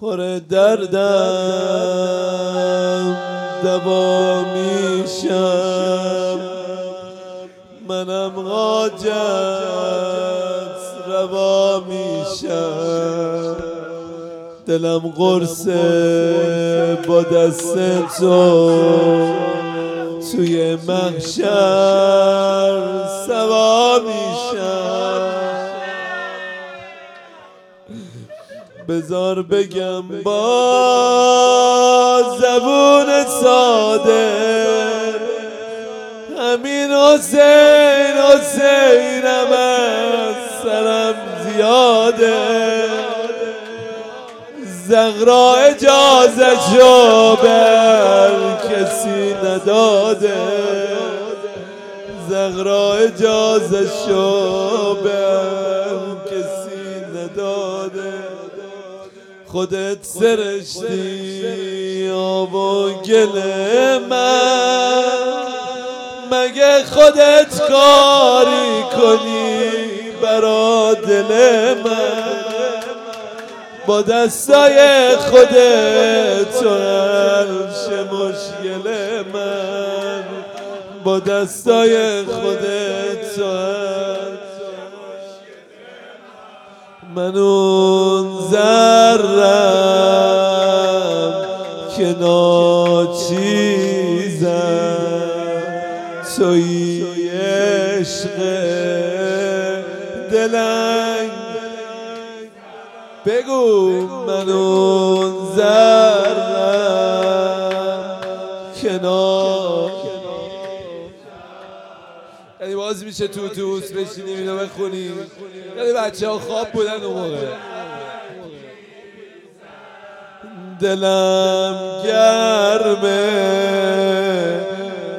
پر دردم دوا میشم. منم غاجت روا میشم. دلم قرص با دست تو توی محشر سوا میشم. بزار بگم با زبون ساده. همین حسین حسینم از سرم زیاده. زغرا اجازه شو بر کسی نداده. زغرا اجازه شو بر کسی خودت سرشتی آب و گل من. مگه خودت کاری کنی برا دل من؟ با دستای خودت تو مشکل من؟ با دستای خودت تو من اون زرم که ناچیزم. توی عشق دلنگ بگو من اون زرم. یعنی باز میشه تو توس بشینیم اینو بخونیم یعنی بچه ها خواب بودن اون موقع. دلم گرمه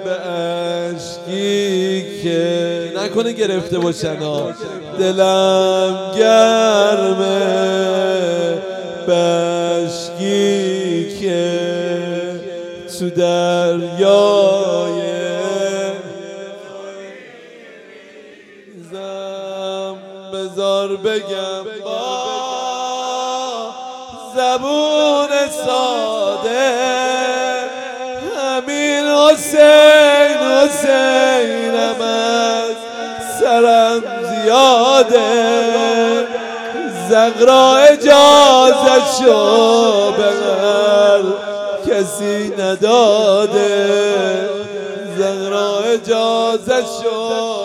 به عشقی که نکنه گرفته باشن ها. دلم گرمه به عشقی که تو دریای زم بزار بگم با زبون ساده. همین حسین حسینم از سرم زیاده. زغرا اجازه شو بغل کسی نداده. زغرا اجازه شو